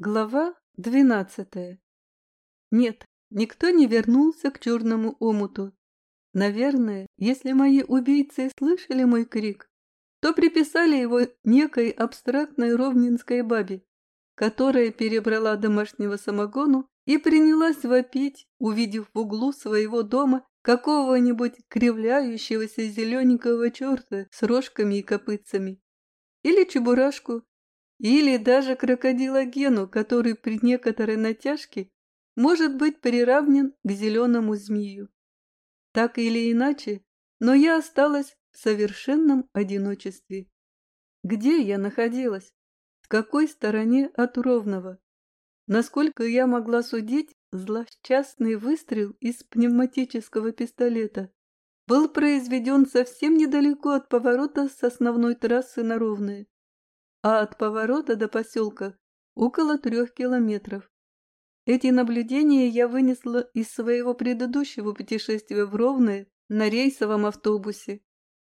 Глава двенадцатая. Нет, никто не вернулся к черному омуту. Наверное, если мои убийцы слышали мой крик, то приписали его некой абстрактной ровнинской бабе, которая перебрала домашнего самогону и принялась вопить, увидев в углу своего дома какого-нибудь кривляющегося зелененького черта с рожками и копытцами. Или чебурашку, или даже крокодила Гену, который при некоторой натяжке может быть приравнен к зеленому змею. Так или иначе, но я осталась в совершенном одиночестве. Где я находилась? В какой стороне от Ровного? Насколько я могла судить, злосчастный выстрел из пневматического пистолета был произведен совсем недалеко от поворота с основной трассы на Ровное а от поворота до поселка около трех километров. Эти наблюдения я вынесла из своего предыдущего путешествия в Ровное на рейсовом автобусе.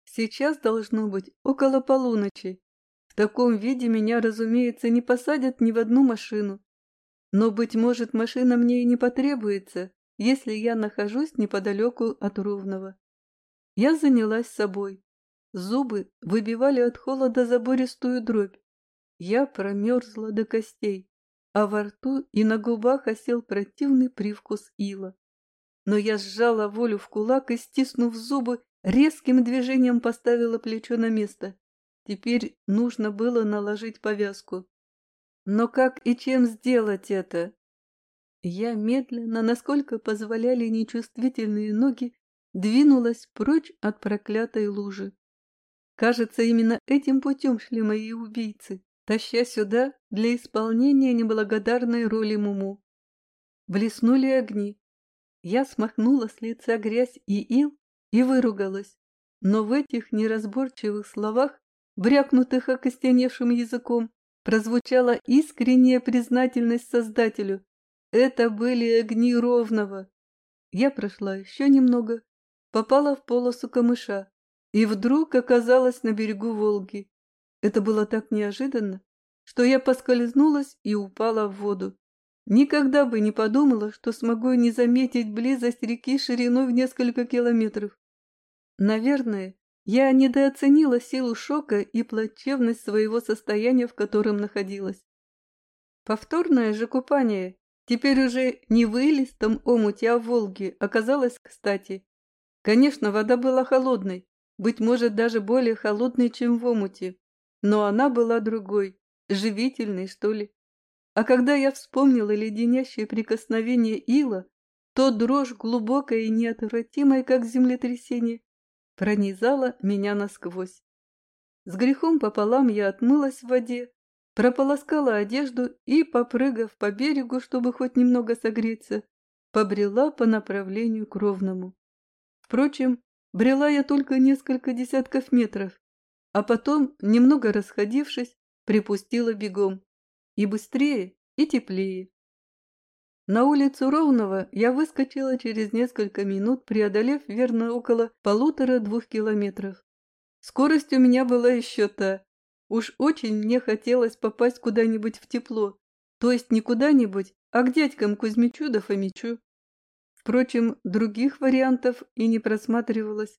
Сейчас должно быть около полуночи. В таком виде меня, разумеется, не посадят ни в одну машину. Но, быть может, машина мне и не потребуется, если я нахожусь неподалеку от Ровного. Я занялась собой. Зубы выбивали от холода забористую дробь. Я промерзла до костей, а во рту и на губах осел противный привкус ила. Но я сжала волю в кулак и, стиснув зубы, резким движением поставила плечо на место. Теперь нужно было наложить повязку. Но как и чем сделать это? Я медленно, насколько позволяли нечувствительные ноги, двинулась прочь от проклятой лужи. Кажется, именно этим путем шли мои убийцы, таща сюда для исполнения неблагодарной роли Муму. Блеснули огни. Я смахнула с лица грязь и ил и выругалась, но в этих неразборчивых словах, брякнутых окостеневшим языком, прозвучала искренняя признательность Создателю. Это были огни ровного. Я прошла еще немного, попала в полосу камыша, и вдруг оказалась на берегу Волги. Это было так неожиданно, что я поскользнулась и упала в воду. Никогда бы не подумала, что смогу не заметить близость реки шириной в несколько километров. Наверное, я недооценила силу шока и плачевность своего состояния, в котором находилась. Повторное же купание, теперь уже не в илистом омуте, а в Волге, оказалось кстати. Конечно, вода была холодной, быть может, даже более холодной, чем в омуте. Но она была другой, живительной, что ли. А когда я вспомнила леденящее прикосновение ила, то дрожь глубокая и неотвратимая, как землетрясение, пронизала меня насквозь. С грехом пополам я отмылась в воде, прополоскала одежду и, попрыгав по берегу, чтобы хоть немного согреться, побрела по направлению к ровному. Впрочем, Брела я только несколько десятков метров, а потом, немного расходившись, припустила бегом. И быстрее, и теплее. На улицу Ровного я выскочила через несколько минут, преодолев верно около полутора-двух километров. Скорость у меня была еще та. Уж очень мне хотелось попасть куда-нибудь в тепло. То есть не куда-нибудь, а к дядькам Кузьмичу да Фомичу. Впрочем, других вариантов и не просматривалось.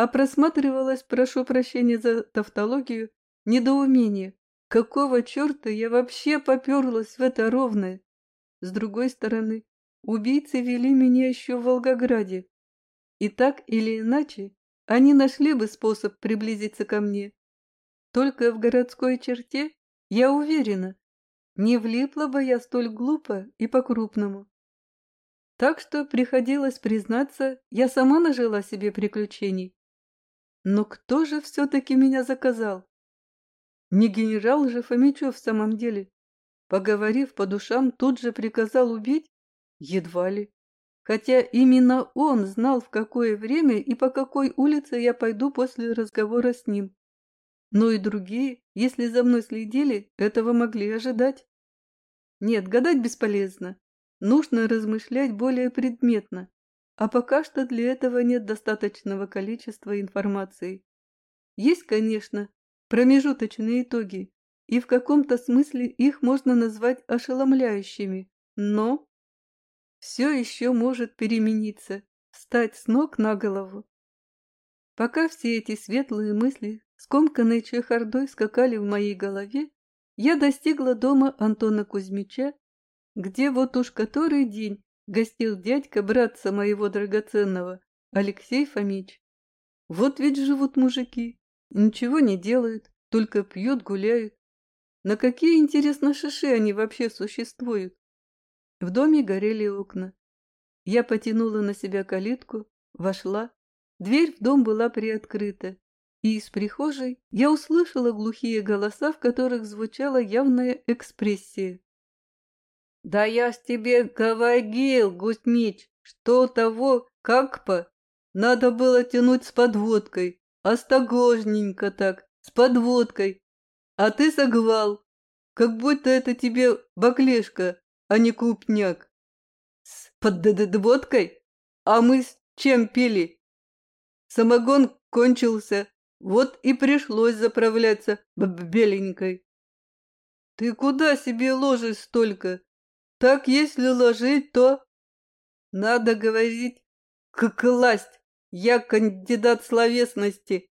А просматривалось, прошу прощения за тавтологию, недоумение. Какого черта я вообще поперлась в это ровное? С другой стороны, убийцы вели меня еще в Волгограде. И так или иначе, они нашли бы способ приблизиться ко мне. Только в городской черте, я уверена, не влипла бы я столь глупо и по-крупному. Так что приходилось признаться, я сама нажила себе приключений. Но кто же все-таки меня заказал? Не генерал же Фомичев в самом деле. Поговорив по душам, тут же приказал убить? Едва ли. Хотя именно он знал, в какое время и по какой улице я пойду после разговора с ним. Но и другие, если за мной следили, этого могли ожидать. Нет, гадать бесполезно. Нужно размышлять более предметно, а пока что для этого нет достаточного количества информации. Есть, конечно, промежуточные итоги, и в каком-то смысле их можно назвать ошеломляющими, но все еще может перемениться, стать с ног на голову. Пока все эти светлые мысли, скомканной чехардой, скакали в моей голове, я достигла дома Антона Кузьмича, где вот уж который день гостил дядька братца моего драгоценного, Алексей Фомич. Вот ведь живут мужики, ничего не делают, только пьют, гуляют. На какие, интересно, шиши они вообще существуют? В доме горели окна. Я потянула на себя калитку, вошла. Дверь в дом была приоткрыта, и из прихожей я услышала глухие голоса, в которых звучала явная экспрессия. «Да я ж тебе говорил, Гусмич, что того, как по, надо было тянуть с подводкой, осторожненько так, с подводкой. А ты согвал, как будто это тебе баклешка, а не крупняк. С подводкой? А мы с чем пили? Самогон кончился, вот и пришлось заправляться беленькой. Ты куда себе ложишь столько? Так если ложить, то... Надо говорить, как класть. Я кандидат словесности.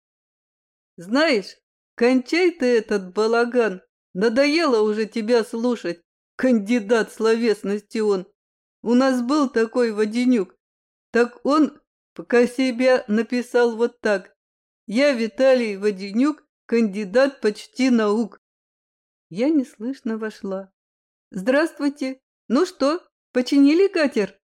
Знаешь, кончай ты этот балаган. Надоело уже тебя слушать. Кандидат словесности он. У нас был такой Воденюк. Так он пока себя написал вот так. Я Виталий Воденюк, кандидат почти наук. Я неслышно вошла. Здравствуйте. Ну что, починили катер?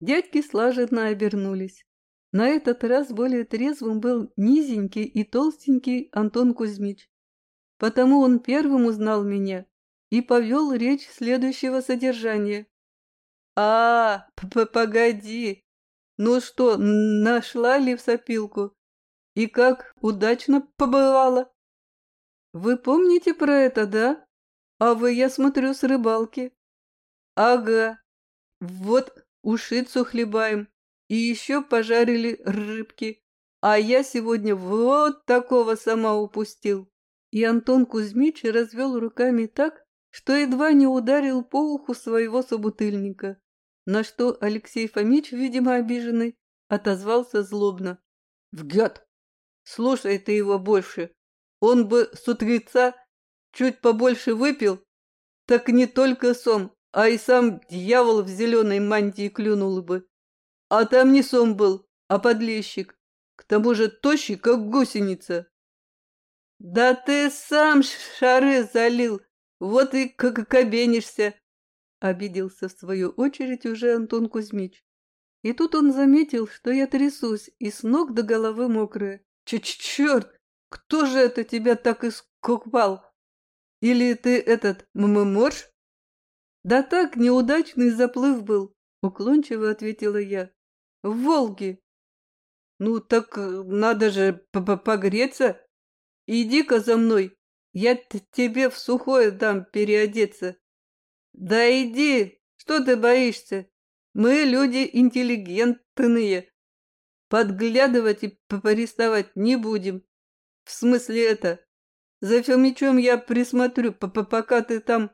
Дядьки слаженно обернулись. На этот раз более трезвым был низенький и толстенький Антон Кузьмич. Потому он первым узнал меня и повел речь следующего содержания. «А, п -п погоди! Ну что, нашла ли в сопилку? И как удачно побывала?» «Вы помните про это, да? А вы, я смотрю, с рыбалки». «Ага. Вот ушицу хлебаем, и еще пожарили рыбки. А я сегодня вот такого сама упустил. И Антон Кузьмич развел руками так, что едва не ударил по уху своего собутыльника, на что Алексей Фомич, видимо обиженный, отозвался злобно. «Вгет! Слушай ты его больше. Он бы с утреца чуть побольше выпил, так не только сом, а и сам дьявол в зеленой мантии клюнул бы. А там не сом был, а подлещик. К тому же тощий, как гусеница. Да ты сам шары залил, вот и как кабенишься, обиделся в свою очередь уже Антон Кузьмич. И тут он заметил, что я трясусь и с ног до головы мокрая. Ч Черт, кто же это тебя так искупал? Или ты этот морж? Да так, неудачный заплыв был, уклончиво ответила я в Волге. Ну так э, надо же п -п погреться. Иди-ка за мной, я тебе в сухое дам переодеться. Да иди, что ты боишься? Мы люди интеллигентные. Подглядывать и порисовать не будем. В смысле это? За Фомичом я присмотрю, п -п пока ты там,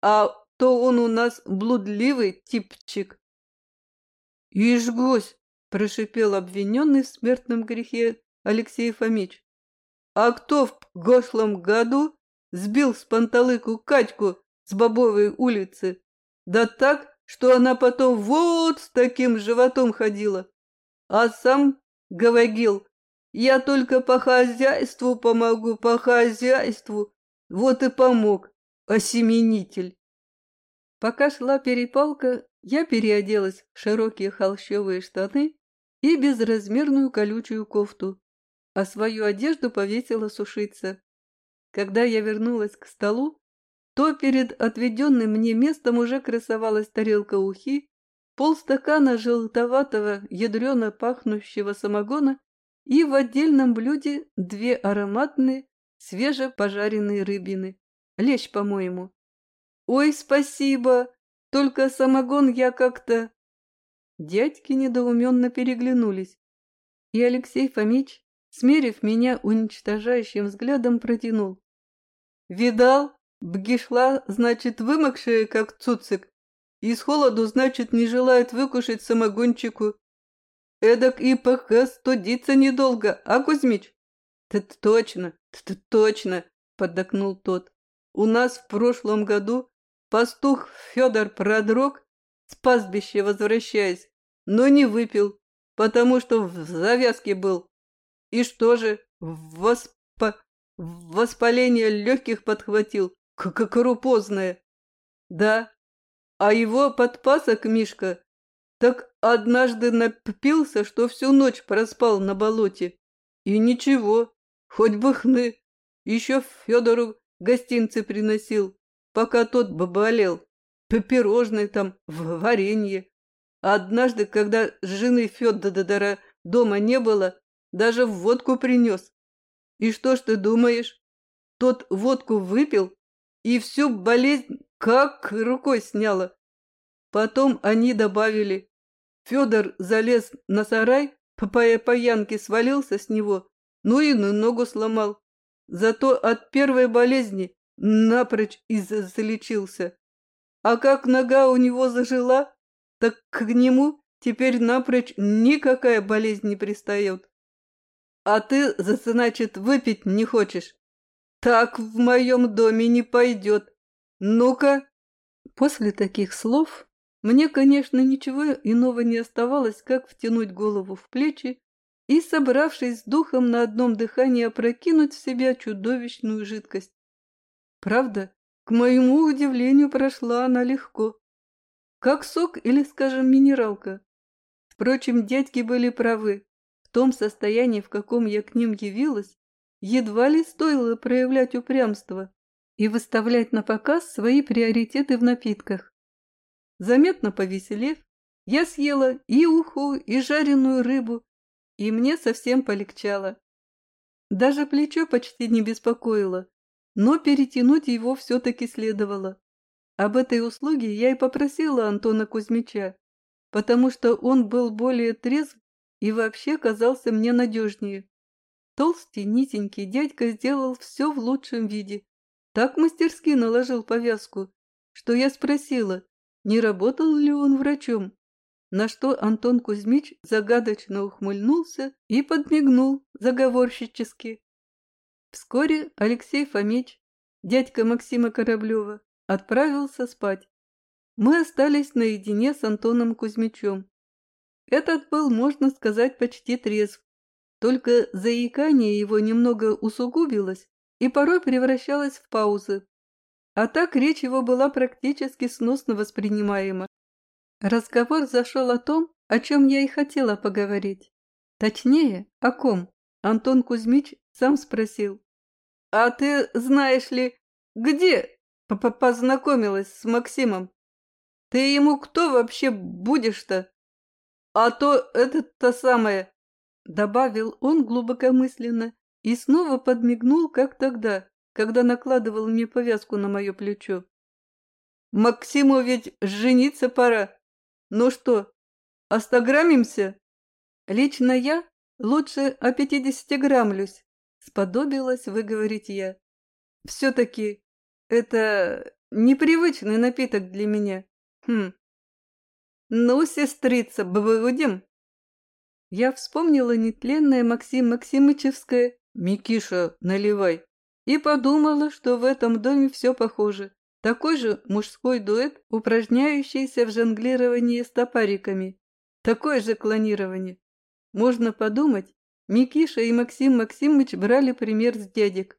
а то он у нас блудливый типчик. «Ишь, гусь!» – прошипел обвиненный в смертном грехе Алексей Фомич. «А кто в прошлом году сбил с панталыку Катьку с Бобовой улицы? Да так, что она потом вот с таким животом ходила. А сам говорил, я только по хозяйству помогу, по хозяйству. Вот и помог, осеменитель. Пока шла перепалка, я переоделась в широкие холщовые штаны и безразмерную колючую кофту, а свою одежду повесила сушиться. Когда я вернулась к столу, то перед отведенным мне местом уже красовалась тарелка ухи, полстакана желтоватого, ядрено пахнущего самогона и в отдельном блюде две ароматные, свежепожаренные рыбины. Лещ, по-моему. «Ой, спасибо!» Только самогон я как-то...» Дядьки недоуменно переглянулись, и Алексей Фомич, смерив меня уничтожающим взглядом, протянул. Видал? Бги шла, значит, вымокшая, как цуцик, и с холоду, значит, не желает выкушать самогончику. Эдак и пока студиться недолго, а, Кузьмич? Ты точно, ты точно, поддакнул тот. У нас в прошлом году пастух Федор продрог, с пастбища возвращаясь, но не выпил, потому что в завязке был. И что же, воспо... воспаление легких подхватил, как крупозное. Да, а его подпасок Мишка так однажды напился, что всю ночь проспал на болоте. И ничего, хоть бы хны. Еще Федору гостинцы приносил, пока тот болел. Пирожные там, в варенье. однажды, когда жены Федора дома не было, даже водку принес. И что ж ты думаешь? Тот водку выпил и всю болезнь как рукой сняла. Потом они добавили. Федор залез на сарай, по паянке свалился с него, ну и ногу сломал. Зато от первой болезни напрочь и залечился. А как нога у него зажила, так к нему теперь напрочь никакая болезнь не пристает. А ты, значит, выпить не хочешь? Так в моем доме не пойдет. Ну-ка!» После таких слов мне, конечно, ничего иного не оставалось, как втянуть голову в плечи и, собравшись с духом на одном дыхании, опрокинуть в себя чудовищную жидкость. Правда, к моему удивлению, прошла она легко. Как сок или, скажем, минералка. Впрочем, дядьки были правы. В том состоянии, в каком я к ним явилась, едва ли стоило проявлять упрямство и выставлять на показ свои приоритеты в напитках. Заметно повеселев, я съела и уху, и жареную рыбу, и мне совсем полегчало. Даже плечо почти не беспокоило, но перетянуть его все-таки следовало. Об этой услуге я и попросила Антона Кузьмича, потому что он был более трезв и вообще казался мне надежнее. Толстый, низенький дядька сделал все в лучшем виде. Так мастерски наложил повязку, что я спросила, не работал ли он врачом, на что Антон Кузьмич загадочно ухмыльнулся и подмигнул заговорщически. Вскоре Алексей Фомич, дядька Максима Кораблева, отправился спать. Мы остались наедине с Антоном Кузьмичем. Этот был, можно сказать, почти трезв. Только заикание его немного усугубилось и порой превращалось в паузы. А так речь его была практически сносно воспринимаема. Разговор зашел о том, о чем я и хотела поговорить. Точнее, о ком? Антон Кузьмич сам спросил. «А ты, знаешь ли, где п -п познакомилась с Максимом? Ты ему кто вообще будешь-то? А то это-то самое...» Добавил он глубокомысленно и снова подмигнул, как тогда, когда накладывал мне повязку на мое плечо. «Максиму ведь жениться пора. Ну что, остаграммимся?» «Лично я лучше о пятидесяти граммлюсь», Сподобилась выговорить я. Все-таки это непривычный напиток для меня. Хм. Ну, сестрица, будем? Я вспомнила нетленное Максим Максимычевское «Микиша, наливай» и подумала, что в этом доме все похоже. Такой же мужской дуэт, упражняющийся в жонглировании с. Такое же клонирование. Можно подумать, Микиша и Максим Максимович брали пример с дядек.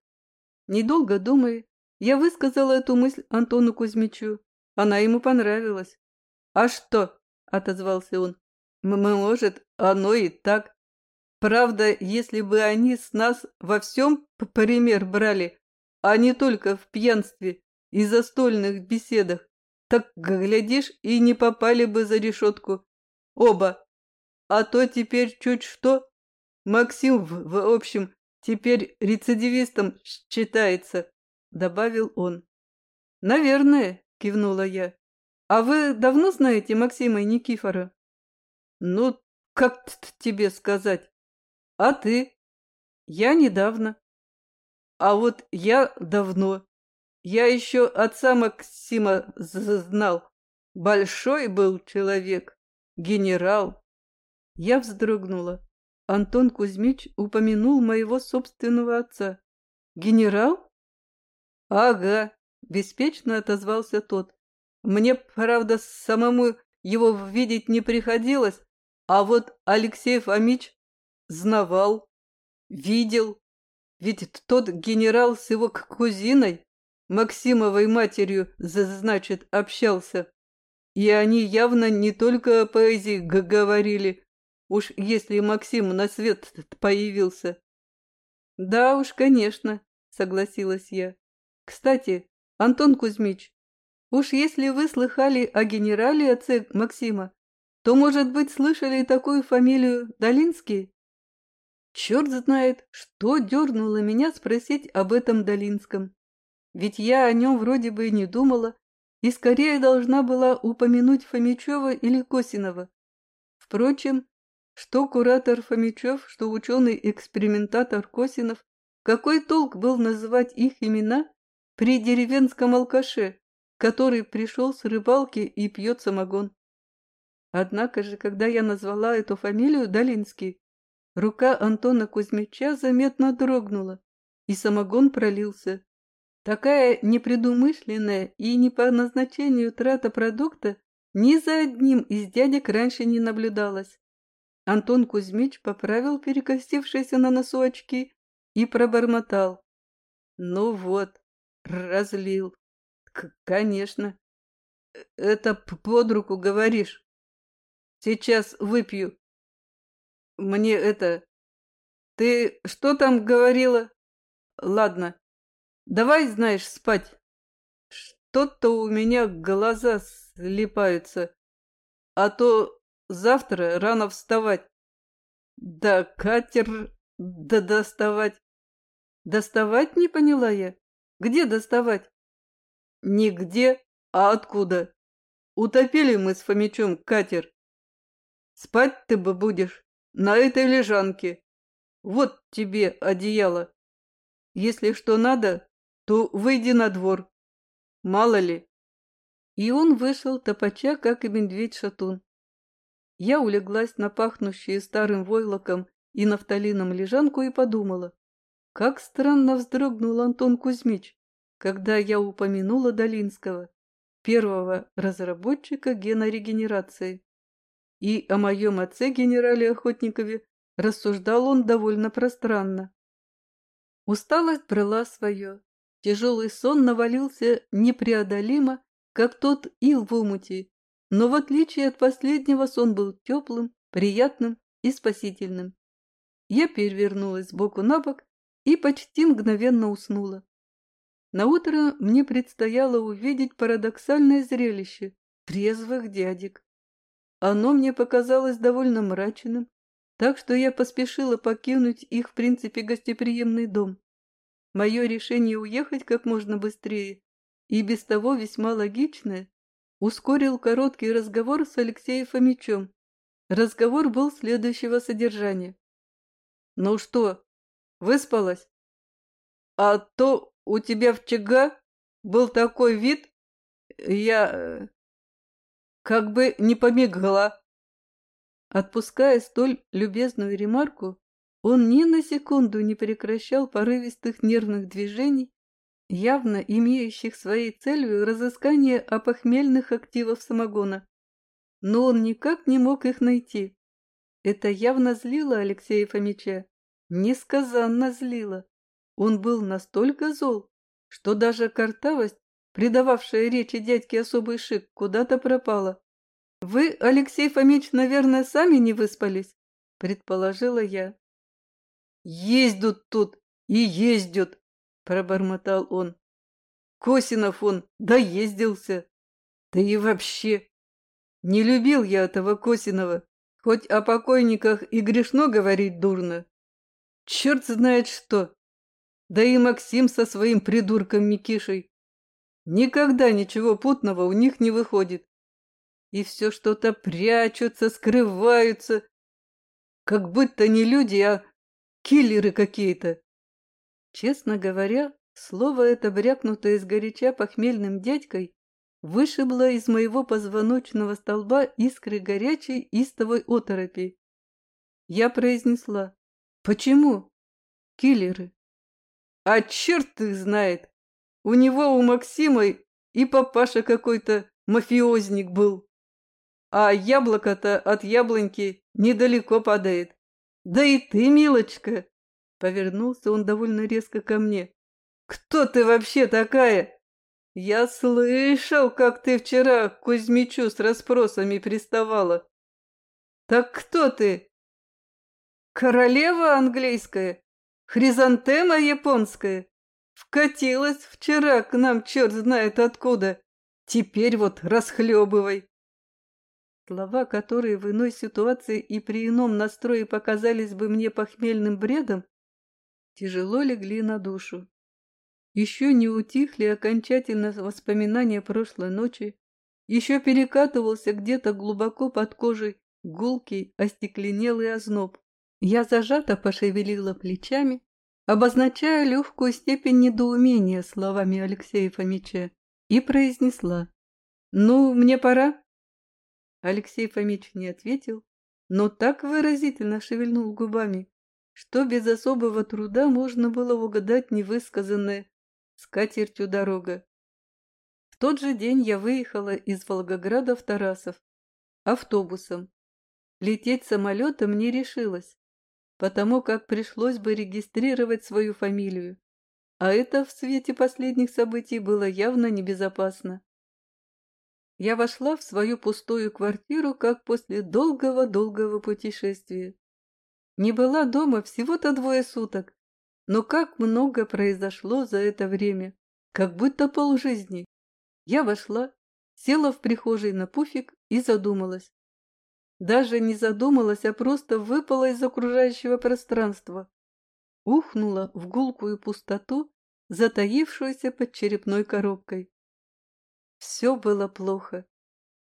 Недолго думая, я высказала эту мысль Антону Кузьмичу. Она ему понравилась. «А что?» – отозвался он. «Может, оно и так. Правда, если бы они с нас во всем пример брали, а не только в пьянстве и застольных беседах, так, глядишь, и не попали бы за решетку. Оба. А то теперь чуть что, Максим, в, в общем, теперь рецидивистом считается, добавил он. Наверное, кивнула я. А вы давно знаете Максима и Никифора? Ну, как тебе сказать? А ты? Я недавно. А вот я давно. Я еще отца Максима знал. Большой был человек, генерал. Я вздрогнула. Антон Кузьмич упомянул моего собственного отца. Генерал? Ага, беспечно отозвался тот. Мне, правда, самому его видеть не приходилось, а вот Алексей Фомич знавал, видел. Ведь тот генерал с его кузиной, Максимовой матерью, значит, общался. И они явно не только о поэзии говорили, уж если Максим на свет появился. Да уж, конечно, согласилась я. Кстати, Антон Кузьмич, уж если вы слыхали о генерале отце Максима, то, может быть, слышали такую фамилию Долинский? Черт знает, что дернуло меня спросить об этом Долинском. Ведь я о нем вроде бы и не думала, и скорее должна была упомянуть Фомичева или Косинова. Впрочем, что куратор Фомичев, что ученый-экспериментатор Косинов, какой толк был называть их имена при деревенском алкаше, который пришел с рыбалки и пьет самогон? Однако же, когда я назвала эту фамилию Долинский, рука Антона Кузьмича заметно дрогнула, и самогон пролился. Такая непредумышленная и не по назначению трата продукта ни за одним из дядек раньше не наблюдалась. Антон Кузьмич поправил перекостившиеся на носу очки и пробормотал. Ну вот, разлил. К конечно. Это под руку говоришь. Сейчас выпью. Мне это... Ты что там говорила? Ладно, Давай, знаешь, спать. Что-то у меня глаза слипаются, а то завтра рано вставать. Да катер да доставать. Доставать не поняла я. Где доставать? Нигде, а откуда? Утопили мы с Фомичом катер. Спать ты бы будешь на этой лежанке. Вот тебе одеяло. Если что надо, то выйди на двор. Мало ли. И он вышел, топача, как и медведь-шатун. Я улеглась на пахнущие старым войлоком и нафталином лежанку и подумала, как странно вздрогнул Антон Кузьмич, когда я упомянула Долинского, первого разработчика генорегенерации. И о моем отце-генерале Охотникове рассуждал он довольно пространно. Усталость брала свое, Тяжелый сон навалился непреодолимо, как тот ил в умуте, но в отличие от последнего сон был теплым, приятным и спасительным. Я перевернулась сбоку на бок и почти мгновенно уснула. Наутро мне предстояло увидеть парадоксальное зрелище трезвых дядек. Оно мне показалось довольно мрачным, так что я поспешила покинуть их в принципе гостеприимный дом. Мое решение уехать как можно быстрее и без того весьма логичное ускорил короткий разговор с Алексеем Фомичем. Разговор был следующего содержания. «Ну что, выспалась? А то у тебя в ЧГ был такой вид, я э, как бы не помигла». Отпуская столь любезную ремарку, он ни на секунду не прекращал порывистых нервных движений, явно имеющих своей целью разыскание опохмельных активов самогона. Но он никак не мог их найти. Это явно злило Алексея Фомича, несказанно злило. Он был настолько зол, что даже картавость, придававшая речи дядьке особый шик, куда-то пропала. «Вы, Алексей Фомич, наверное, сами не выспались?» – предположила я. Ездят тут и ездят, пробормотал он. Косинов он доездился. Да и вообще, не любил я этого Косинова, хоть о покойниках и грешно говорить дурно. Черт знает что. Да и Максим со своим придурком Микишей. Никогда ничего путного у них не выходит. И все что-то прячутся, скрываются, как будто не люди, а Киллеры какие-то. Честно говоря, Слово это, брякнутое сгоряча похмельным дядькой, вышибло из моего позвоночного столба искры горячей истовой оторопи. Я произнесла. «Почему?» «Киллеры». «А черт их знает! У него, у Максима, и папаша какой-то мафиозник был. А яблоко-то от яблоньки недалеко падает. Да и ты, милочка!» Повернулся он довольно резко ко мне. «Кто ты вообще такая?» «Я слышал, как ты вчера к Кузьмичу с расспросами приставала». «Так кто ты?» «Королева английская? Хризантема японская? Вкатилась вчера к нам черт знает откуда. Теперь вот расхлебывай». Слова, которые в иной ситуации и при ином настрое показались бы мне похмельным бредом, тяжело легли на душу. Еще не утихли окончательно воспоминания прошлой ночи, еще перекатывался где-то глубоко под кожей гулкий, остекленелый озноб. Я зажато пошевелила плечами, обозначая легкую степень недоумения словами Алексея Фомича, и произнесла «Ну, мне пора». Алексей Фомич не ответил, но так выразительно шевельнул губами, что без особого труда можно было угадать невысказанное с катертью дорога. В тот же день я выехала из Волгограда в Тарасов автобусом. Лететь самолетом не решилась, потому как пришлось бы регистрировать свою фамилию, а это в свете последних событий было явно небезопасно. Я вошла в свою пустую квартиру, как после долгого-долгого путешествия. Не была дома всего-то двое суток, но как много произошло за это время, как будто полжизни. Я вошла, села в прихожей на пуфик и задумалась. Даже не задумалась, а просто выпала из окружающего пространства. Ухнула в гулкую пустоту, затаившуюся под черепной коробкой. Все было плохо.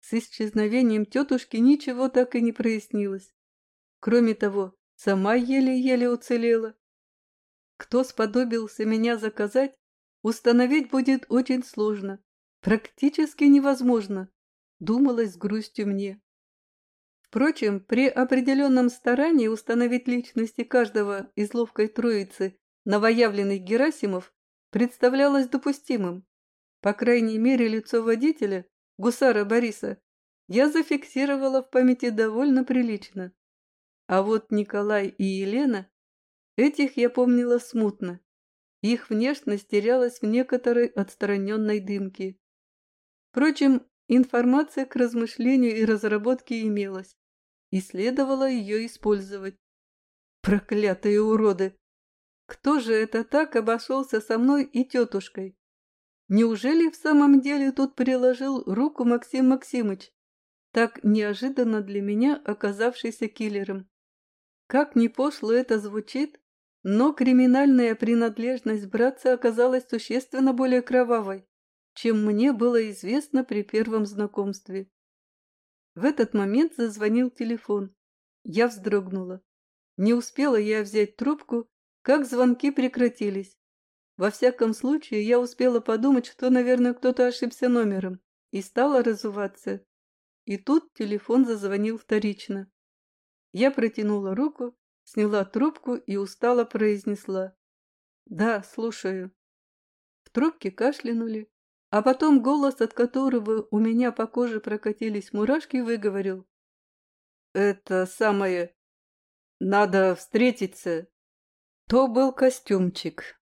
С исчезновением тетушки ничего так и не прояснилось. Кроме того, сама еле-еле уцелела. Кто сподобился меня заказать, установить будет очень сложно, практически невозможно, думалось с грустью мне. Впрочем, при определенном старании установить личности каждого из ловкой троицы новоявленных Герасимов представлялось допустимым. По крайней мере, лицо водителя, гусара Бориса, я зафиксировала в памяти довольно прилично. А вот Николай и Елена Этих я помнила смутно. Их внешность терялась в некоторой отстраненной дымке. Впрочем, информация к размышлению и разработке имелась, и следовало ее использовать. Проклятые уроды! Кто же это так обошелся со мной и тетушкой? Неужели в самом деле тут приложил руку Максим Максимыч, так неожиданно для меня оказавшийся киллером? Как ни пошло это звучит, но криминальная принадлежность братца оказалась существенно более кровавой, чем мне было известно при первом знакомстве. В этот момент зазвонил телефон. Я вздрогнула. Не успела я взять трубку, как звонки прекратились. Во всяком случае, я успела подумать, что, наверное, кто-то ошибся номером, и стала разуваться. И тут телефон зазвонил вторично. Я протянула руку сняла трубку и устало произнесла. «Да, слушаю». В трубке кашлянули, а потом голос, от которого у меня по коже прокатились мурашки, выговорил. «Это самое... Надо встретиться». То был костюмчик,